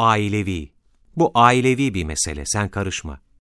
ailevi. Bu ailevi bir mesele, sen karışma.